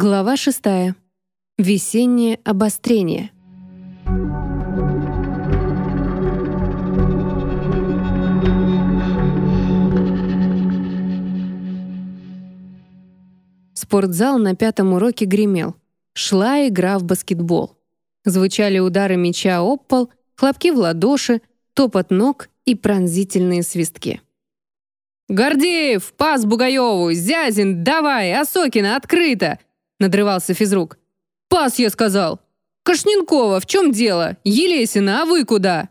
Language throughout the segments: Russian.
Глава шестая. Весеннее обострение. Спортзал на пятом уроке гремел. Шла игра в баскетбол. Звучали удары мяча об пол, хлопки в ладоши, топот ног и пронзительные свистки. «Гордеев, пас Бугаеву! Зязин, давай! Осокина, открыто!» — надрывался физрук. «Пас, я сказал! Кашненкова, в чем дело? Елесина, а вы куда?»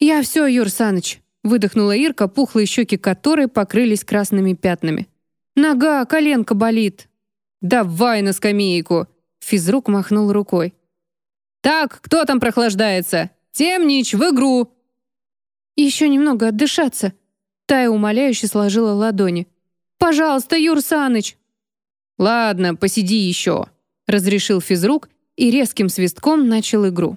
«Я все, Юр Саныч», — выдохнула Ирка, пухлые щеки которой покрылись красными пятнами. «Нога, коленка болит». «Давай на скамейку!» — физрук махнул рукой. «Так, кто там прохлаждается? Темнич, в игру!» «Еще немного отдышаться», — Тая умоляюще сложила ладони. «Пожалуйста, Юр Саныч!» «Ладно, посиди еще», — разрешил физрук и резким свистком начал игру.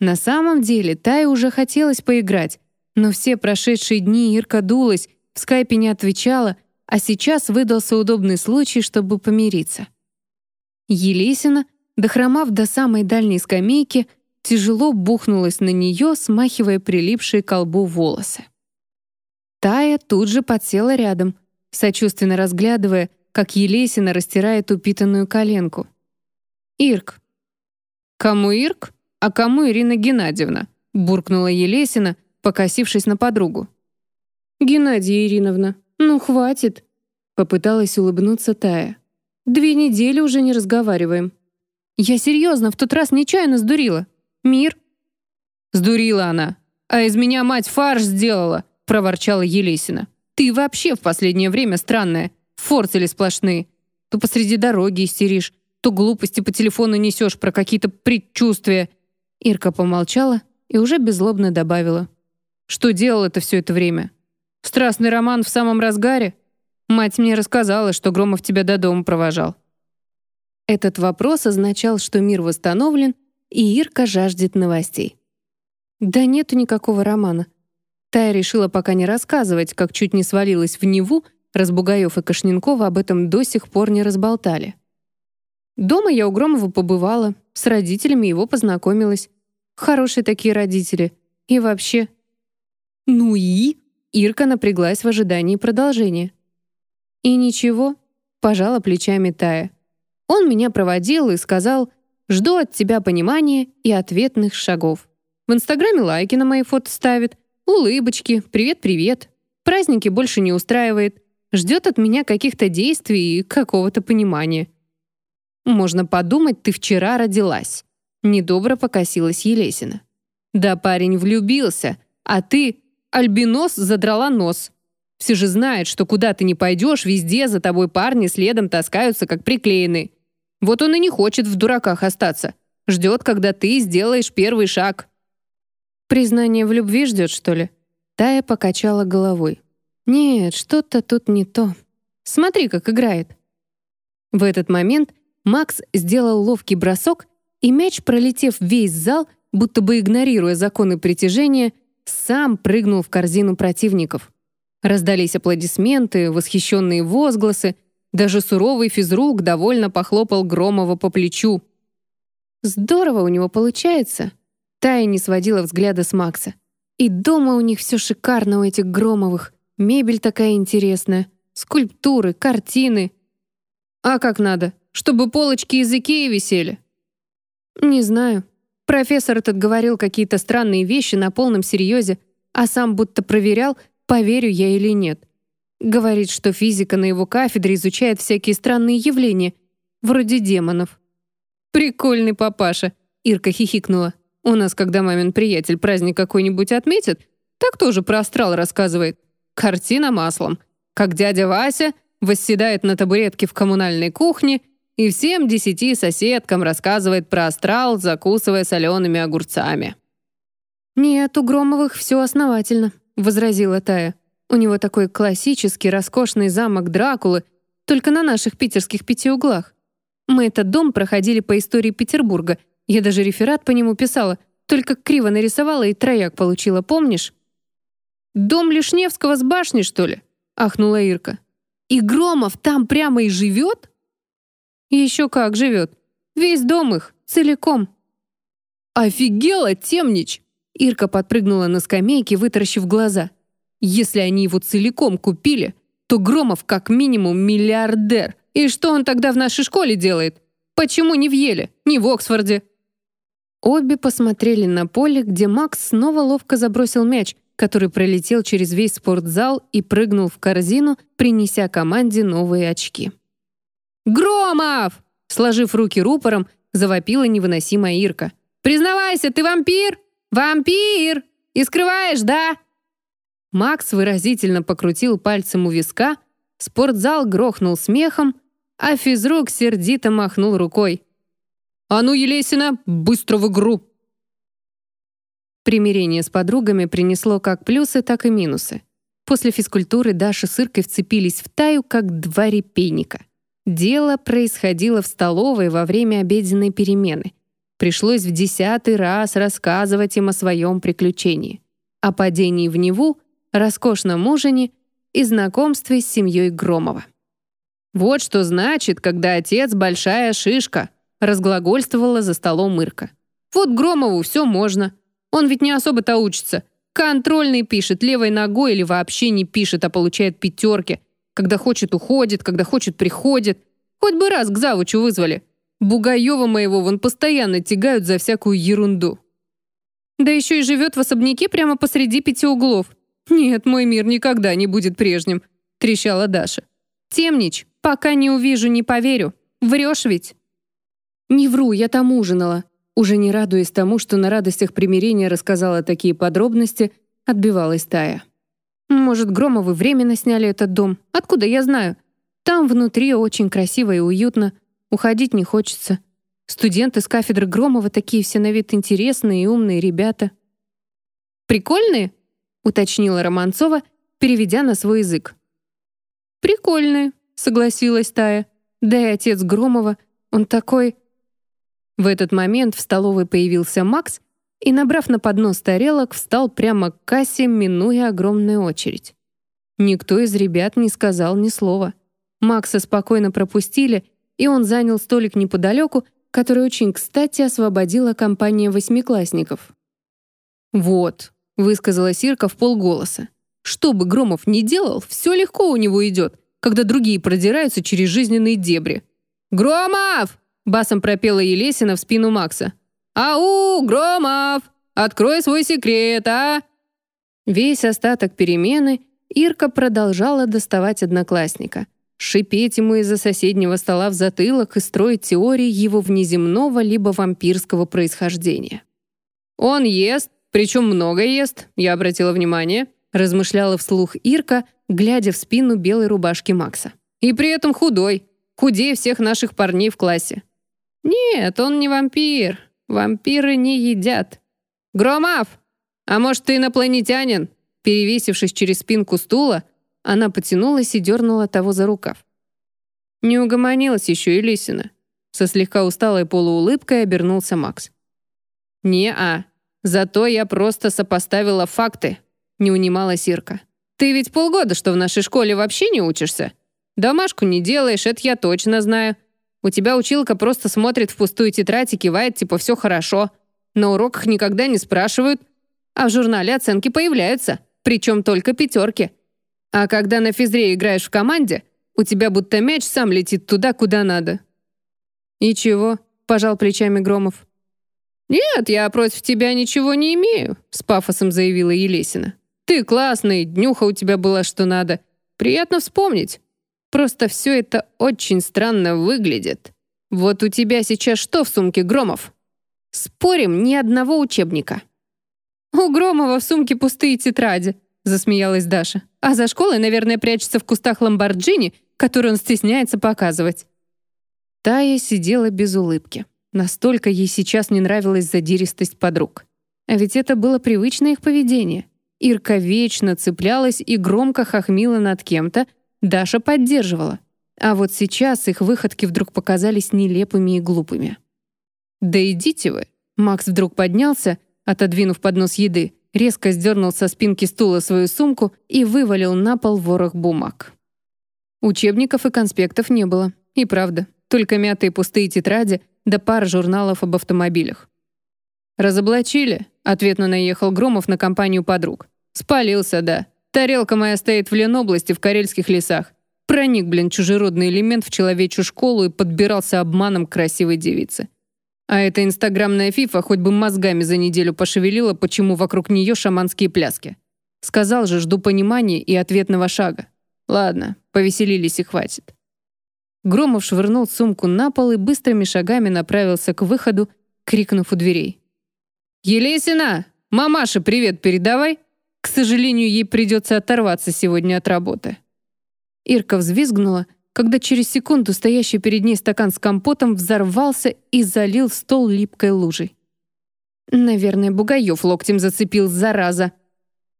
На самом деле Тае уже хотелось поиграть, но все прошедшие дни Ирка дулась, в скайпе не отвечала, а сейчас выдался удобный случай, чтобы помириться. Елесина, дохромав до самой дальней скамейки, тяжело бухнулась на нее, смахивая прилипшие к колбу волосы. Тая тут же подсела рядом, сочувственно разглядывая, как Елесина растирает упитанную коленку. «Ирк». «Кому Ирк, а кому Ирина Геннадьевна?» буркнула Елесина, покосившись на подругу. «Геннадия Ириновна, ну хватит!» Попыталась улыбнуться Тая. «Две недели уже не разговариваем». «Я серьезно, в тот раз нечаянно сдурила. Мир?» «Сдурила она. А из меня мать фарш сделала», проворчала Елесина. «Ты вообще в последнее время странная. Форцели сплошные. То посреди дороги истеришь, то глупости по телефону несешь про какие-то предчувствия». Ирка помолчала и уже беззлобно добавила. «Что делал это все это время? Страстный роман в самом разгаре? Мать мне рассказала, что Громов тебя до дома провожал». Этот вопрос означал, что мир восстановлен, и Ирка жаждет новостей. Да нету никакого романа. Тая решила пока не рассказывать, как чуть не свалилась в Неву Разбугаев и Кашненкова об этом до сих пор не разболтали. Дома я у Громова побывала, с родителями его познакомилась. Хорошие такие родители. И вообще... Ну и? Ирка напряглась в ожидании продолжения. И ничего, пожала плечами Тая. Он меня проводил и сказал, жду от тебя понимания и ответных шагов. В Инстаграме лайки на мои фото ставит, улыбочки, привет-привет. Праздники больше не устраивает ждет от меня каких-то действий и какого-то понимания. Можно подумать, ты вчера родилась. Недобро покосилась Елесина. Да парень влюбился, а ты, альбинос, задрала нос. Все же знают, что куда ты не пойдешь, везде за тобой парни следом таскаются, как приклеенные. Вот он и не хочет в дураках остаться. Ждет, когда ты сделаешь первый шаг. Признание в любви ждет, что ли? Тая покачала головой. Нет, что-то тут не то. Смотри, как играет. В этот момент Макс сделал ловкий бросок, и мяч, пролетев весь зал, будто бы игнорируя законы притяжения, сам прыгнул в корзину противников. Раздались аплодисменты, восхищенные возгласы, даже суровый физрук довольно похлопал Громова по плечу. Здорово у него получается. Тая не сводила взгляда с Макса. И дома у них все шикарно у этих Громовых. Мебель такая интересная, скульптуры, картины. А как надо? Чтобы полочки из Икеи висели? Не знаю. Профессор этот говорил какие-то странные вещи на полном серьезе, а сам будто проверял, поверю я или нет. Говорит, что физика на его кафедре изучает всякие странные явления, вроде демонов. «Прикольный папаша», — Ирка хихикнула. «У нас, когда мамин приятель праздник какой-нибудь отметит, так тоже про астрал рассказывает. Картина маслом. Как дядя Вася восседает на табуретке в коммунальной кухне и всем десяти соседкам рассказывает про астрал, закусывая солеными огурцами. «Нет, у Громовых все основательно», — возразила Тая. «У него такой классический, роскошный замок Дракулы, только на наших питерских пяти углах. Мы этот дом проходили по истории Петербурга. Я даже реферат по нему писала, только криво нарисовала и трояк получила, помнишь?» «Дом Лишневского с башни, что ли?» — ахнула Ирка. «И Громов там прямо и живет?» Еще как живет. Весь дом их, целиком. «Офигела, темнич!» Ирка подпрыгнула на скамейке, вытаращив глаза. «Если они его целиком купили, то Громов как минимум миллиардер. И что он тогда в нашей школе делает? Почему не в Еле, не в Оксфорде?» Обе посмотрели на поле, где Макс снова ловко забросил мяч, который пролетел через весь спортзал и прыгнул в корзину, принеся команде новые очки. «Громов!» Сложив руки рупором, завопила невыносимая Ирка. «Признавайся, ты вампир? Вампир! И скрываешь, да?» Макс выразительно покрутил пальцем у виска, спортзал грохнул смехом, а физрук сердито махнул рукой. «А ну, Елесина, быстро в игру!» Примирение с подругами принесло как плюсы, так и минусы. После физкультуры Даша с Иркой вцепились в таю, как два репейника. Дело происходило в столовой во время обеденной перемены. Пришлось в десятый раз рассказывать им о своем приключении. О падении в Неву, роскошном ужине и знакомстве с семьей Громова. «Вот что значит, когда отец большая шишка», разглагольствовала за столом Ирка. «Вот Громову все можно. Он ведь не особо-то учится. Контрольный пишет левой ногой или вообще не пишет, а получает пятерки. Когда хочет, уходит, когда хочет, приходит. Хоть бы раз к завучу вызвали. Бугаева моего вон постоянно тягают за всякую ерунду. Да еще и живет в особняке прямо посреди пяти углов. Нет, мой мир никогда не будет прежним, трещала Даша. Темнич, пока не увижу, не поверю. Врешь ведь? Не вру, я там ужинала. Уже не радуясь тому, что на радостях примирения рассказала такие подробности, отбивалась Тая. «Может, Громовы временно сняли этот дом? Откуда я знаю? Там внутри очень красиво и уютно. Уходить не хочется. Студенты с кафедры Громова такие все на вид интересные и умные ребята». «Прикольные?» — уточнила Романцова, переведя на свой язык. «Прикольные», — согласилась Тая. «Да и отец Громова, он такой...» В этот момент в столовой появился Макс и, набрав на поднос тарелок, встал прямо к кассе, минуя огромную очередь. Никто из ребят не сказал ни слова. Макса спокойно пропустили, и он занял столик неподалеку, который очень кстати освободила компания восьмиклассников. «Вот», — высказала Сирка в полголоса. «Что бы Громов ни делал, все легко у него идет, когда другие продираются через жизненные дебри». «Громов!» Басом пропела Елесина в спину Макса. «Ау, Громов! Открой свой секрет, а!» Весь остаток перемены Ирка продолжала доставать одноклассника, шипеть ему из-за соседнего стола в затылок и строить теории его внеземного либо вампирского происхождения. «Он ест, причем много ест, я обратила внимание», размышляла вслух Ирка, глядя в спину белой рубашки Макса. «И при этом худой, худее всех наших парней в классе. «Нет, он не вампир. Вампиры не едят». «Громов! А может, ты инопланетянин?» Перевесившись через спинку стула, она потянулась и дернула того за рукав. Не угомонилась еще и Лисина. Со слегка усталой полуулыбкой обернулся Макс. «Не-а. Зато я просто сопоставила факты», — не унимала Сирка. «Ты ведь полгода, что в нашей школе вообще не учишься? Домашку не делаешь, это я точно знаю. У тебя училка просто смотрит в пустую тетрадь и кивает, типа «все хорошо». На уроках никогда не спрашивают, а в журнале оценки появляются, причем только пятерки. А когда на физре играешь в команде, у тебя будто мяч сам летит туда, куда надо. «И чего?» — пожал плечами Громов. «Нет, я против тебя ничего не имею», — с пафосом заявила Елесина. «Ты классный, днюха у тебя была что надо. Приятно вспомнить. Просто все это очень странно выглядит. Вот у тебя сейчас что в сумке, Громов? Спорим, ни одного учебника. У Громова в сумке пустые тетради, засмеялась Даша. А за школой, наверное, прячется в кустах ламборджини, который он стесняется показывать. Тая сидела без улыбки. Настолько ей сейчас не нравилась задиристость подруг. А ведь это было привычное их поведение. Ирка вечно цеплялась и громко хохмила над кем-то, Даша поддерживала. А вот сейчас их выходки вдруг показались нелепыми и глупыми. «Да идите вы!» Макс вдруг поднялся, отодвинув поднос еды, резко сдернул со спинки стула свою сумку и вывалил на пол ворох бумаг. Учебников и конспектов не было. И правда, только мятые пустые тетради да пара журналов об автомобилях. «Разоблачили?» — ответно наехал Громов на компанию подруг. «Спалился, да. Тарелка моя стоит в Ленобласти в карельских лесах. Проник, блин, чужеродный элемент в человечью школу и подбирался обманом красивой девице. А эта инстаграмная фифа хоть бы мозгами за неделю пошевелила, почему вокруг нее шаманские пляски. Сказал же, жду понимания и ответного шага. Ладно, повеселились и хватит. Громов швырнул сумку на пол и быстрыми шагами направился к выходу, крикнув у дверей. «Елесина! Мамаше привет передавай!» К сожалению, ей придется оторваться сегодня от работы. Ирка взвизгнула, когда через секунду стоящий перед ней стакан с компотом взорвался и залил стол липкой лужей. «Наверное, Бугаев локтем зацепил, зараза!»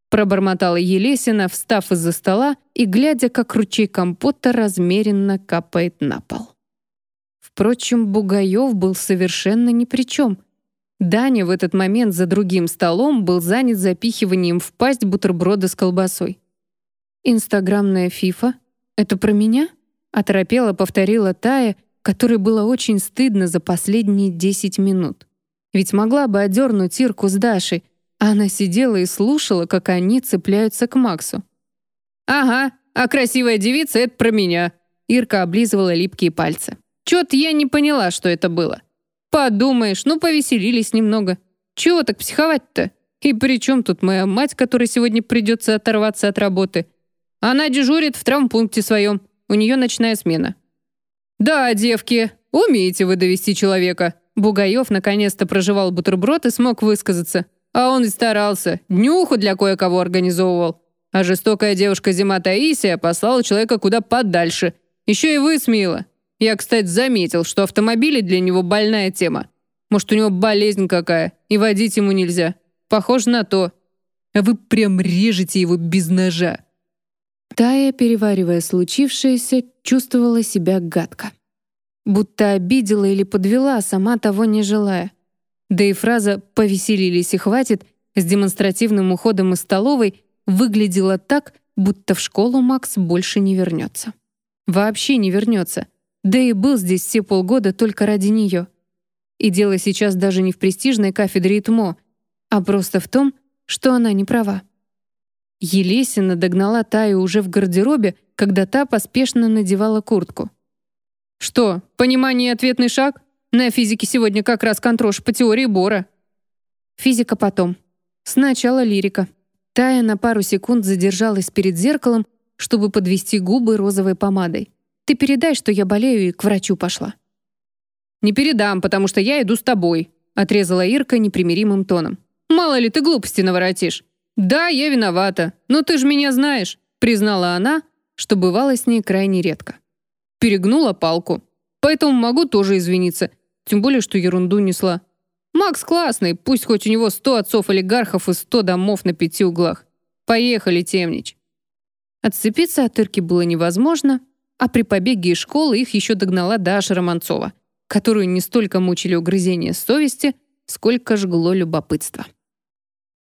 Пробормотала Елесина, встав из-за стола и глядя, как ручей компота размеренно капает на пол. Впрочем, Бугаев был совершенно ни при чем. Даня в этот момент за другим столом был занят запихиванием в пасть бутерброда с колбасой. «Инстаграмная фифа? Это про меня?» Оторопела повторила Тая, которой было очень стыдно за последние десять минут. Ведь могла бы одернуть Ирку с Дашей, а она сидела и слушала, как они цепляются к Максу. «Ага, а красивая девица — это про меня», Ирка облизывала липкие пальцы. «Чё-то я не поняла, что это было. Подумаешь, ну повеселились немного. Чего так психовать-то? И при чем тут моя мать, которой сегодня придется оторваться от работы? Она дежурит в травмпункте своем. У нее ночная смена. «Да, девки, умеете вы довести человека». Бугаев наконец-то проживал бутерброд и смог высказаться. А он и старался. Днюху для кое-кого организовывал. А жестокая девушка Зима Таисия послала человека куда подальше. Еще и высмеяла. Я, кстати, заметил, что автомобили для него больная тема. Может, у него болезнь какая, и водить ему нельзя. Похоже на то. А вы прям режете его без ножа. Тая, переваривая случившееся, чувствовала себя гадко. Будто обидела или подвела, сама того не желая. Да и фраза «повеселились и хватит» с демонстративным уходом из столовой выглядела так, будто в школу Макс больше не вернется. Вообще не вернется. Да и был здесь все полгода только ради нее. И дело сейчас даже не в престижной кафедре ИТМО, а просто в том, что она не права. Елесина догнала Таю уже в гардеробе, когда та поспешно надевала куртку. «Что, понимание и ответный шаг? На физике сегодня как раз контрош по теории Бора». Физика потом. Сначала лирика. Тая на пару секунд задержалась перед зеркалом, чтобы подвести губы розовой помадой. Ты передай, что я болею и к врачу пошла». «Не передам, потому что я иду с тобой», — отрезала Ирка непримиримым тоном. «Мало ли ты глупости наворотишь». «Да, я виновата, но ты же меня знаешь», — признала она, что бывало с ней крайне редко. Перегнула палку. Поэтому могу тоже извиниться, тем более, что ерунду несла. Макс классный, пусть хоть у него сто отцов-олигархов и сто домов на пяти углах. Поехали, темнич. Отцепиться от Ирки было невозможно, а при побеге из школы их еще догнала Даша Романцова, которую не столько мучили угрызения совести, сколько жгло любопытство.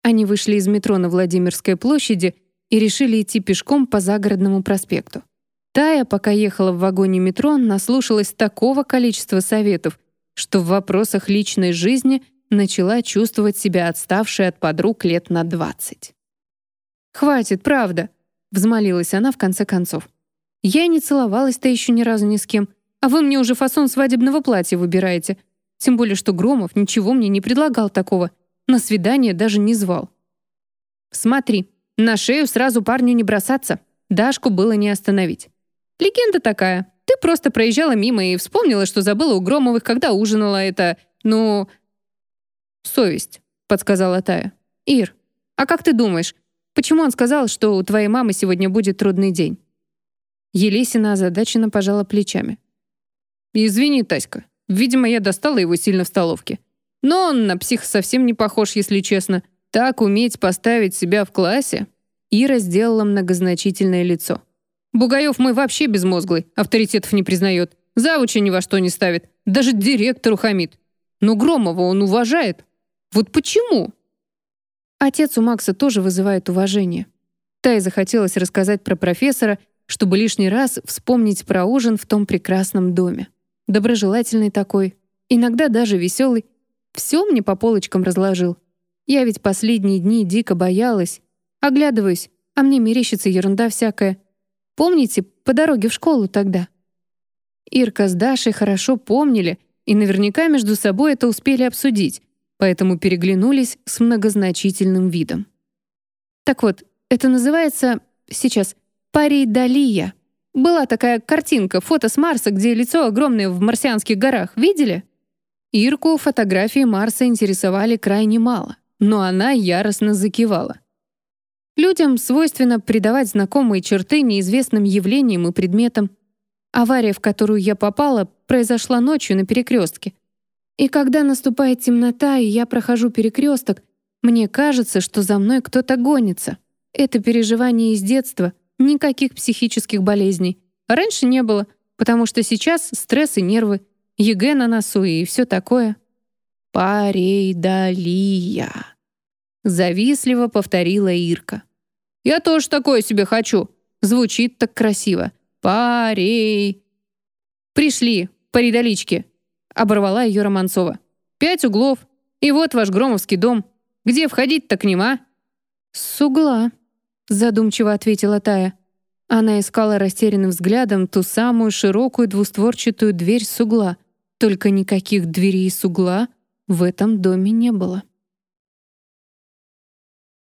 Они вышли из метро на Владимирской площади и решили идти пешком по загородному проспекту. Тая, пока ехала в вагоне метро, наслушалась такого количества советов, что в вопросах личной жизни начала чувствовать себя отставшей от подруг лет на 20. «Хватит, правда», — взмолилась она в конце концов. Я не целовалась-то еще ни разу ни с кем, а вы мне уже фасон свадебного платья выбираете. Тем более, что Громов ничего мне не предлагал такого. На свидание даже не звал. Смотри, на шею сразу парню не бросаться. Дашку было не остановить. Легенда такая. Ты просто проезжала мимо и вспомнила, что забыла у Громовых, когда ужинала это... Ну... «Совесть», — подсказала Тая. «Ир, а как ты думаешь, почему он сказал, что у твоей мамы сегодня будет трудный день?» Елесина озадаченно пожала плечами. «Извини, Таська. Видимо, я достала его сильно в столовке. Но он на псих совсем не похож, если честно. Так уметь поставить себя в классе?» Ира сделала многозначительное лицо. «Бугаев мой вообще безмозглый, авторитетов не признает. Завуча ни во что не ставит. Даже директору хамит. Но Громова он уважает. Вот почему?» Отец у Макса тоже вызывает уважение. Тай захотелось рассказать про профессора, чтобы лишний раз вспомнить про ужин в том прекрасном доме. доброжелательный такой, иногда даже веселый. Все мне по полочкам разложил. Я ведь последние дни дико боялась. Оглядываюсь, а мне мерещится ерунда всякая. Помните, по дороге в школу тогда? Ирка с Дашей хорошо помнили и наверняка между собой это успели обсудить, поэтому переглянулись с многозначительным видом. Так вот, это называется сейчас парейдалия. Была такая картинка, фото с Марса, где лицо огромное в марсианских горах. Видели? Ирку фотографии Марса интересовали крайне мало, но она яростно закивала. Людям свойственно придавать знакомые черты неизвестным явлениям и предметам. Авария, в которую я попала, произошла ночью на перекрестке. И когда наступает темнота, и я прохожу перекресток, мне кажется, что за мной кто-то гонится. Это переживание из детства, никаких психических болезней. Раньше не было, потому что сейчас стресс и нервы, ЕГЭ на носу и все такое. «Парейдолия», — завистливо повторила Ирка. «Я тоже такое себе хочу. Звучит так красиво. Парей...» «Пришли, парейдолички», — оборвала ее Романцова. «Пять углов. И вот ваш громовский дом. Где входить-то к ним, а?» «С угла», — задумчиво ответила Тая. Она искала растерянным взглядом ту самую широкую двустворчатую дверь с угла. Только никаких дверей с угла в этом доме не было.